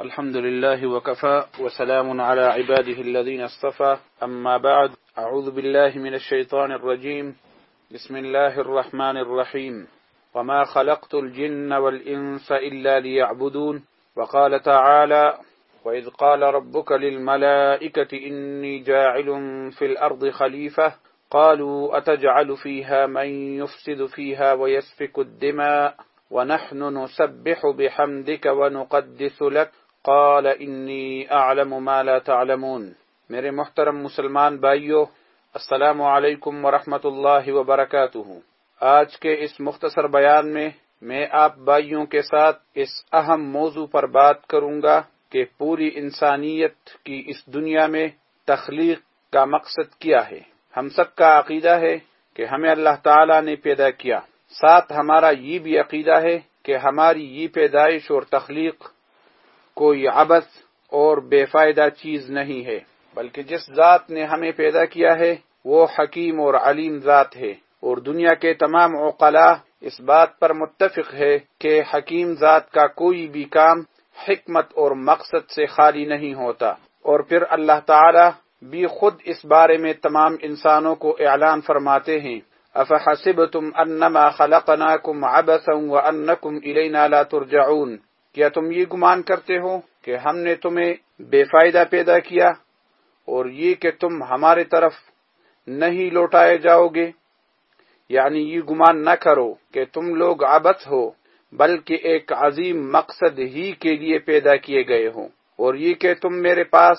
الحمد لله وكفى، وسلام على عباده الذين اصطفى. أما بعد، أعوذ بالله من الشيطان الرجيم. بسم الله الرحمن الرحيم. وما خلقت الجن والإنس إلا ليعبدون. وقال تعالى وإذ قال ربك للملائكة إني جاعل في الأرض خليفة. قالوا أتجعل فيها من يفسد فيها ويسفك الدماء؟ ونحن نسبح بحمدك ونقدس لك. قال انی اعلم ما لا تعلمون. میرے محترم مسلمان بھائیو، السلام علیکم ورحمۃ اللہ وبرکاتہ۔ آج کے اس مختصر بیان میں میں آپ بھائیوں کے ساتھ اس اہم موضوع پر بات کروں گا کہ پوری انسانیت کی اس دنیا میں تخلیق کا مقصد کیا ہے۔ ہم سب کا عقیدہ ہے کہ ہمیں اللہ تعالی نے پیدا کیا۔ ساتھ ہمارا یہ بھی عقیدہ ہے کہ ہماری یہ پیدائش اور تخلیق کوئی عبث اور بے فائدہ چیز نہیں ہے، بلکہ جس ذات نے ہمیں پیدا کیا ہے، وہ حکیم اور علیم ذات ہے۔ اور دنیا کے تمام اوقلا اس بات پر متفق ہے کہ حکیم ذات کا کوئی بھی کام حکمت اور مقصد سے خالی نہیں ہوتا۔ اور پھر اللہ تعالی بھی خود اس بارے میں تمام انسانوں کو اعلان فرماتے ہیں۔ افحسبتم انما خلقناكم عبثا وانكم الينا لا ترجعون۔ کیا تم یہ گمان کرتے ہو کہ ہم نے تمہیں بے فائدہ پیدا کیا اور یہ کہ تم ہمارے طرف نہیں لوٹائے جاؤ گے؟ یعنی یہ گمان نہ کرو کہ تم لوگ آبت ہو، بلکہ ایک عظیم مقصد ہی کے لیے پیدا کیے گئے ہو اور یہ کہ تم میرے پاس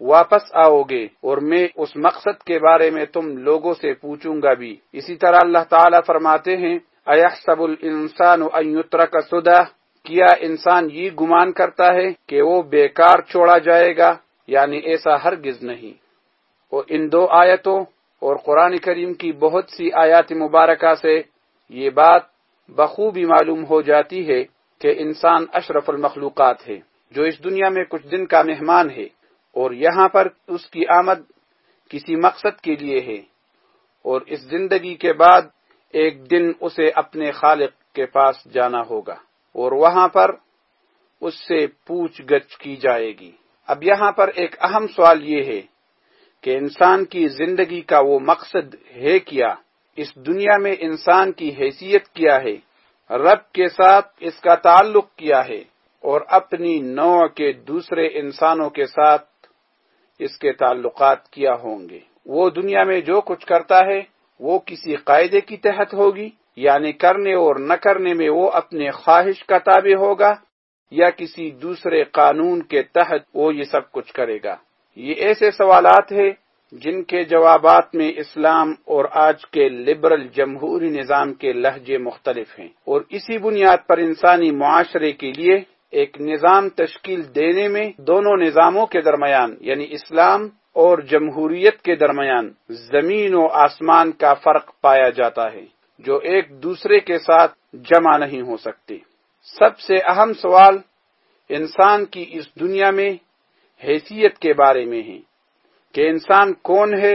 واپس آؤ گے اور میں اس مقصد کے بارے میں تم لوگوں سے پوچھوں گا بھی۔ اسی طرح اللہ تعالیٰ فرماتے ہیں، ایحسب الانسان ان یترک سدہ کیا انسان یہ گمان کرتا ہے کہ وہ بیکار چھوڑا جائے گا؟ یعنی ایسا ہرگز نہیں۔ اور ان دو آیتوں اور قرآن کریم کی بہت سی آیات مبارکہ سے یہ بات بخوبی معلوم ہو جاتی ہے کہ انسان اشرف المخلوقات ہے، جو اس دنیا میں کچھ دن کا مہمان ہے اور یہاں پر اس کی آمد کسی مقصد کے لیے ہے۔ اور اس زندگی کے بعد ایک دن اسے اپنے خالق کے پاس جانا ہوگا۔ اور وہاں پر اس سے پوچھ گچھ کی جائے گی۔ اب یہاں پر ایک اہم سوال یہ ہے کہ انسان کی زندگی کا وہ مقصد ہے کیا؟ اس دنیا میں انسان کی حیثیت کیا ہے؟ رب کے ساتھ اس کا تعلق کیا ہے؟ اور اپنی نوع کے دوسرے انسانوں کے ساتھ اس کے تعلقات کیا ہوں گے؟ وہ دنیا میں جو کچھ کرتا ہے وہ کسی قاعدے کی تحت ہوگی؟ یعنی کرنے اور نہ کرنے میں وہ اپنے خواہش کا تابع ہوگا یا کسی دوسرے قانون کے تحت وہ یہ سب کچھ کرے گا۔ یہ ایسے سوالات ہیں جن کے جوابات میں اسلام اور آج کے لبرل جمہوری نظام کے لہجے مختلف ہیں۔ اور اسی بنیاد پر انسانی معاشرے کے لیے ایک نظام تشکیل دینے میں دونوں نظاموں کے درمیان یعنی اسلام اور جمہوریت کے درمیان، زمین و آسمان کا فرق پایا جاتا ہے۔ جو ایک دوسرے کے ساتھ جمع نہیں ہو سکتے سب سے اہم سوال انسان کی اس دنیا میں حیثیت کے بارے میں ہے کہ انسان کون ہے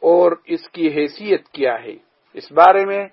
اور اس کی حیثیت کیا ہے۔ اس بارے میں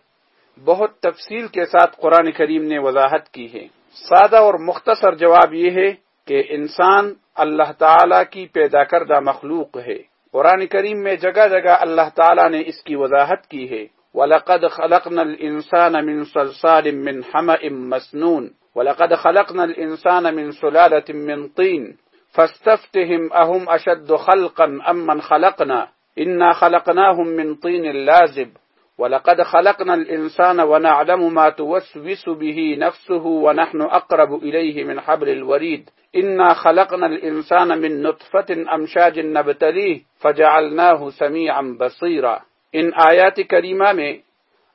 بہت تفصیل کے ساتھ قرآن کریم نے وضاحت کی ہے۔ سادہ اور مختصر جواب یہ ہے کہ انسان اللہ تعالی کی پیدا کردہ مخلوق ہے۔ قرآن کریم میں جگہ جگہ اللہ تعالی نے اس کی وضاحت کی ہے۔ وَلَقَدْ خَلَقْنَا الْإِنسَانَ مِنْ صَلْصَالٍ مِنْ حَمَئٍ مَسْنُونَ. وَلَقَدْ خَلَقْنَا الْإِنسَانَ مِنْ سُلَالَةٍ مِنْ طِينٍ. فَاسْتَفْتِهِمْ أَهُمْ أَشَدُّ خَلْقًا أَمْ مَنْ خَلَقْنَا؟ إِنَّا خَلَقْنَاهُمْ مِنْ طِينٍ لَازِبٍ. وَلَقَدْ خَلَقْنَا الْإِنسَانَ وَنَعْلَمُ مَا تُوَسْوِسُ بِهِ نَفْسُهُ وَنَحْنُ أَقْرَبُ إِلَيْهِ مِنْ حَبْلِ الْوَرِيدِ. إِنَّا خَلَقْنَا الْإِنسَانَ مِنْ نُطْفَةٍ أَمْشَاجٍ نَبْتَلِيهِ فَجَعَلْنَاهُ سَمِيعًا بَصِيرًا. ان آیات کریمہ میں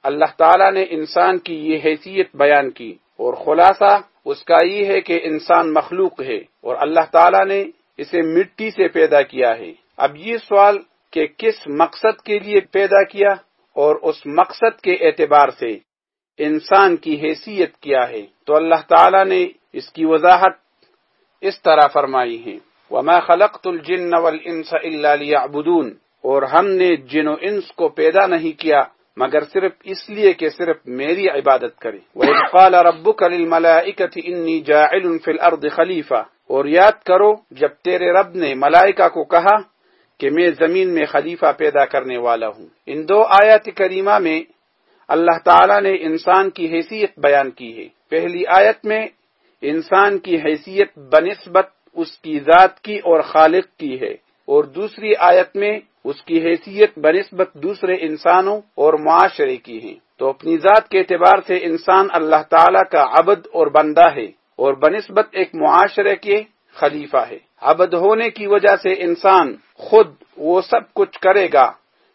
اللہ تعالیٰ نے انسان کی یہ حیثیت بیان کی اور خلاصہ اس کا یہ ہے کہ انسان مخلوق ہے اور اللہ تعالیٰ نے اسے مٹی سے پیدا کیا ہے۔ اب یہ سوال کہ کس مقصد کے لیے پیدا کیا اور اس مقصد کے اعتبار سے انسان کی حیثیت کیا ہے؟ تو اللہ تعالیٰ نے اس کی وضاحت اس طرح فرمائی ہے۔ وما خلقت الجن والانس الا ليعبدون اور ہم نے جن و انس کو پیدا نہیں کیا، مگر صرف اس لیے کہ صرف میری عبادت کرے۔ وَإِذْ قَالَ رَبُّكَ لِلْمَلَائِكَةِ إِنِّي جَاعِلٌ فِي الْأَرْضِ اور یاد کرو، جب تیرے رب نے ملائکہ کو کہا کہ میں زمین میں خلیفہ پیدا کرنے والا ہوں۔ ان دو آیات کریمہ میں اللہ تعالی نے انسان کی حیثیت بیان کی ہے۔ پہلی آیت میں انسان کی حیثیت بنسبت اس کی ذات کی اور خالق کی ہے۔ اور دوسری آیت میں اس کی حیثیت بنسبت دوسرے انسانوں اور معاشرے کی ہے تو اپنی ذات کے اعتبار سے انسان اللہ تعالی کا عبد اور بندہ ہے اور بنسبت ایک معاشرے کے خلیفہ ہے۔ عبد ہونے کی وجہ سے انسان خود وہ سب کچھ کرے گا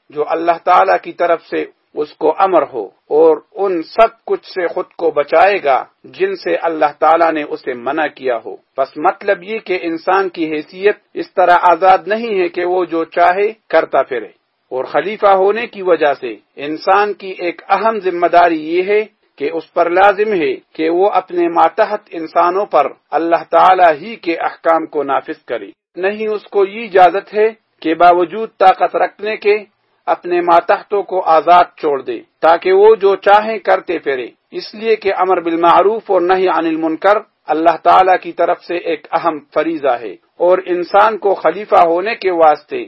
جو اللہ تعالی کی طرف سے اس کو امر ہو اور ان سب کچھ سے خود کو بچائے گا جن سے اللہ تعالیٰ نے اسے منع کیا ہو۔ بس مطلب یہ کہ انسان کی حیثیت اس طرح آزاد نہیں ہے کہ وہ جو چاہے کرتا پھرے۔ اور خلیفہ ہونے کی وجہ سے انسان کی ایک اہم ذمہ داری یہ ہے کہ اس پر لازم ہے کہ وہ اپنے ماتحت انسانوں پر اللہ تعالی ہی کے احکام کو نافذ کرے۔ نہیں اس کو یہ اجازت ہے کہ باوجود طاقت رکھنے کے اپنے ماتحتوں کو آزاد چھوڑ دے، تاکہ وہ جو چاہیں کرتے پھرے۔ اس لیے کہ امر بالمعروف اور نہیں عن المنکر اللہ تعالی کی طرف سے ایک اہم فریضہ ہے۔ اور انسان کو خلیفہ ہونے کے واسطے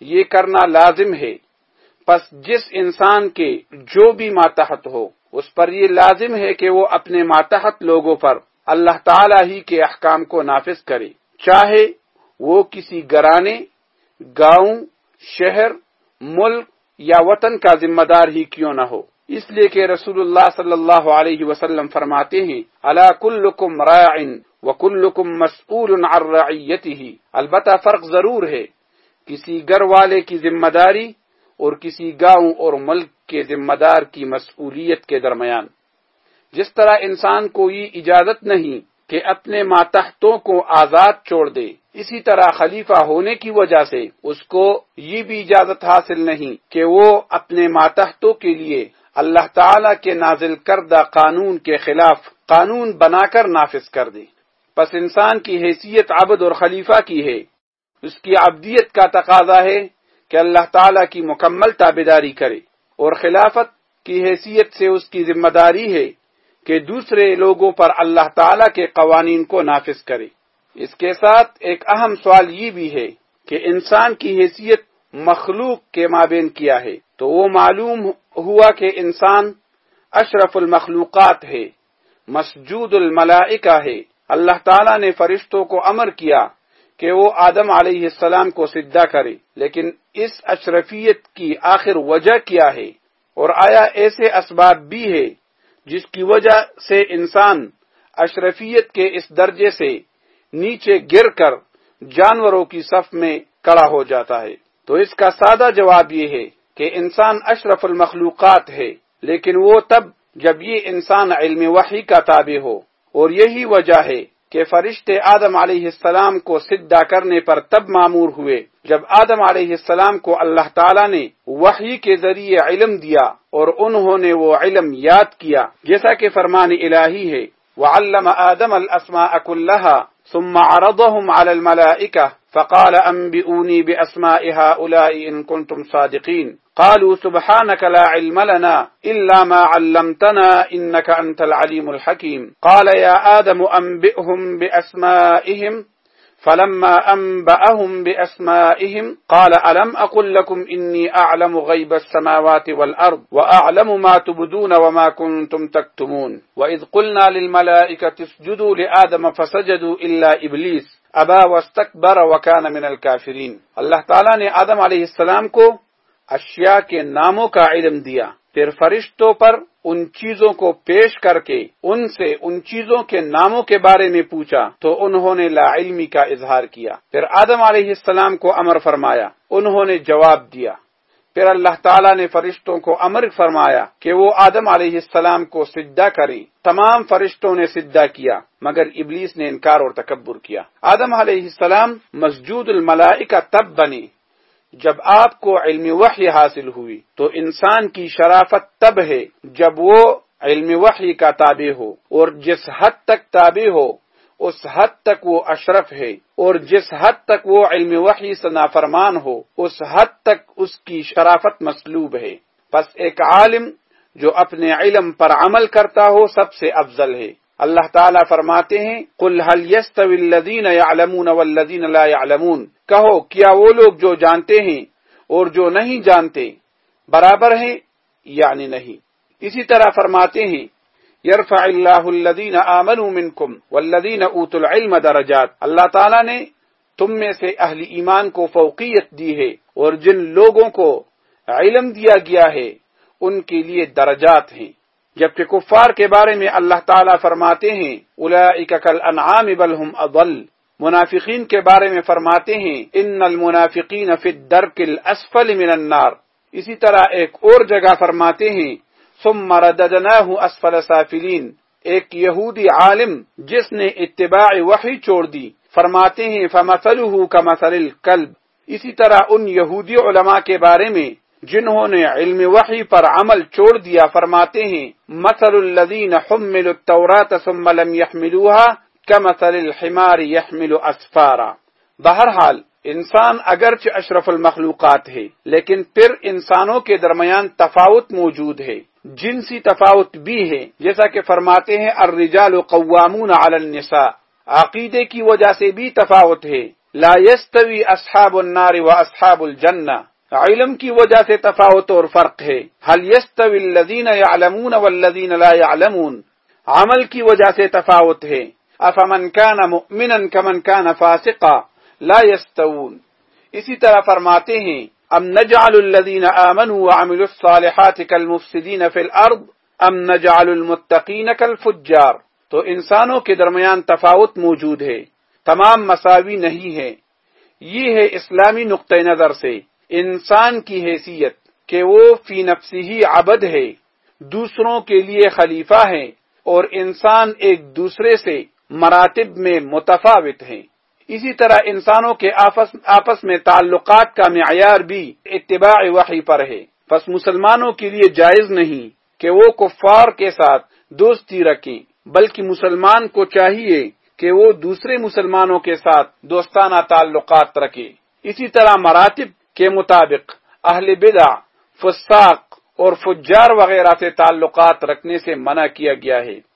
یہ کرنا لازم ہے۔ پس جس انسان کے جو بھی ماتحت ہو، اس پر یہ لازم ہے کہ وہ اپنے ماتحت لوگوں پر اللہ تعالی ہی کے احکام کو نافذ کرے۔ چاہے وہ کسی گرانے گاؤں، شہر ملک یا وطن کا ذمہ دار ہی کیوں نہ ہو۔ اس لیے کہ رسول اللہ صلی اللہ علیہ وسلم فرماتے ہیں اللہ کلکم رائن و کلکم مسعول ہی البتہ فرق ضرور ہے، کسی گھر والے کی ذمہ داری اور کسی گاؤں اور ملک کے ذمہ دار کی مسئولیت کے درمیان۔ جس طرح انسان کو یہ اجازت نہیں کہ اپنے ماتحتوں کو آزاد چھوڑ دے۔ اسی طرح خلیفہ ہونے کی وجہ سے اس کو یہ بھی اجازت حاصل نہیں کہ وہ اپنے ماتحتوں کے لیے اللہ تعالی کے نازل کردہ قانون کے خلاف قانون بنا کر نافذ کر دے۔ پس انسان کی حیثیت عبد اور خلیفہ کی ہے۔ اس کی عبدیت کا تقاضا ہے کہ اللہ تعالی کی مکمل تابیداری کرے۔ اور خلافت کی حیثیت سے اس کی ذمہ داری ہے کہ دوسرے لوگوں پر اللہ تعالی کے قوانین کو نافذ کرے۔ اس کے ساتھ ایک اہم سوال یہ بھی ہے کہ انسان کی حیثیت مخلوق کے مابین کیا ہے۔ تو وہ معلوم ہوا کہ انسان اشرف المخلوقات ہے، مسجود الملائکہ ہے۔ اللہ تعالیٰ نے فرشتوں کو امر کیا کہ وہ آدم علیہ السلام کو سدھا کرے، لیکن اس اشرفیت کی آخر وجہ کیا ہے؟ اور آیا ایسے اسباب بھی ہے جس کی وجہ سے انسان اشرفیت کے اس درجے سے نیچے گر کر جانوروں کی صف میں کڑا ہو جاتا ہے۔ تو اس کا سادہ جواب یہ ہے کہ انسان اشرف المخلوقات ہے، لیکن وہ تب جب یہ انسان علم وحی کا تابع ہو۔ اور یہی وجہ ہے کہ فرشتے آدم علیہ السلام کو سدھا کرنے پر تب معمور ہوئے، جب آدم علیہ السلام کو اللہ تعالیٰ نے وحی کے ذریعے علم دیا اور انہوں نے وہ علم یاد کیا، جیسا کہ فرمان الہی ہے، وعلم آدم اک كلها ثم عرضهم على الملائكة فقال أنبئوني بأسماء هؤلاء إن كنتم صادقين. قالوا سبحانك لا علم لنا إلا ما علمتنا إنك أنت العليم الحكيم. قال يا آدم أنبئهم بأسمائهم. فلما أنبأهم بأسمائهم قال ألم أقل لكم إني أعلم غيب السماوات والأرض وأعلم ما تبدون وما كنتم تكتمون. وإذ قلنا للملائكة اسجدوا لآدم فسجدوا إلا إبليس. أبا واستكبر وکان من الکافرین اللہ تعالیٰ نے آدم علیہ السلام کو اشیاء کے ناموں کا علم دیا۔ پھر فرشتوں پر ان چیزوں کو پیش کر کے ان سے ان چیزوں کے ناموں کے بارے میں پوچھا، تو انہوں نے لا علمی کا اظہار کیا۔ پھر آدم علیہ السلام کو امر فرمایا، انہوں نے جواب دیا پھر اللہ تعالیٰ نے فرشتوں کو امر فرمایا کہ وہ آدم علیہ السلام کو سجدہ کریں۔ تمام فرشتوں نے سجدہ کیا، مگر ابلیس نے انکار اور تکبر کیا۔ آدم علیہ السلام مسجود الملائکہ تب بنی۔ جب آپ کو علم وحی حاصل ہوئی تو انسان کی شرافت تب ہے جب وہ علم وحی کا تابع ہو اور جس حد تک تابع ہو اس حد تک وہ اشرف ہے اور جس حد تک وہ علم وحی سے نافرمان ہو، اس حد تک اس کی شرافت مسلوب ہے۔ پس ایک عالم جو اپنے علم پر عمل کرتا ہو سب سے افضل ہے۔ اللہ تعالیٰ فرماتے ہیں، قل هل يستوي الذين يعلمون والذين لا يعلمون کہو، کیا وہ لوگ جو جانتے ہیں اور جو نہیں جانتے، برابر ہیں یعنی نہیں؟ اسی طرح فرماتے ہیں یرفع اللہ الذین آمنوا منکم والذین اوتوا العلم درجات. اللہ تعالیٰ نے تم میں سے اہل ایمان کو فوقیت دی ہے اور جن لوگوں کو علم دیا گیا ہے، ان کے لیے درجات ہیں۔ جبکہ کفار کے بارے میں اللہ تعالیٰ فرماتے ہیں اولئک کالانعام بل هم اضل۔ منافقین کے بارے میں فرماتے ہیں، ان المنافقین فی الدرک الاسفل من النار۔ اسی طرح ایک اور جگہ فرماتے ہیں ثم رددناہ اسفل سافلین ایک یہودی عالم جس نے اتباع وحی چھوڑ دی. فرماتے ہیں فمثلہ کمثل الکلب اسی طرح ان یہودی علماء کے بارے میں جنہوں نے علم وحی پر عمل چھوڑ دیا، فرماتے ہیں، مثل الذین حملوا التوراة ثم لم يحملوها كمثل الحمار يحمل اسفارا بہرحال، انسان اگرچہ اشرف المخلوقات ہے، لیکن پھر انسانوں کے درمیان تفاوت موجود ہے۔ جنسی تفاوت بھی ہے۔ جیسا کہ فرماتے ہیں، الرجال قوامون علی النساء۔ عقیدے کی وجہ سے بھی تفاوت ہے۔ لا يستوي اصحاب النار و اصحاب الجنہ۔ علم کی وجہ سے تفاوت اور فرق ہے۔ هل يستوي الذين يعلمون والذين لا يعلمون عمل کی وجہ سے تفاوت ہے۔ افمن كان مؤمنا كمن كان فاسقا لا يستوون اسی طرح فرماتے ہیں ام نجعل الذين آمنوا وعملوا الصالحات كالمفسدين في الارض ام نجعل المتقين كالفجار تو انسانوں کے درمیان تفاوت موجود ہے۔ تمام مساوی نہیں ہے۔ یہ ہے اسلامی نقطہ نظر سے۔ انسان کی حیثیت کہ وہ فی نفسی ہی عبد ہے۔ دوسروں کے لیے خلیفہ ہے اور انسان ایک دوسرے سے مراتب میں متفاوت ہیں۔ اسی طرح انسانوں کے آپس آپس میں تعلقات کا معیار بھی اتباع وحی پر ہے۔ پس مسلمانوں کے لیے جائز نہیں کہ وہ کفار کے ساتھ دوستی رکھیں، بلکہ مسلمان کو چاہیے کہ وہ دوسرے مسلمانوں کے ساتھ دوستانہ تعلقات رکھے۔ اسی طرح مراتب کے مطابق اہل بدع، فساق اور فجار وغیرہ سے تعلقات رکھنے سے منع کیا گیا ہے۔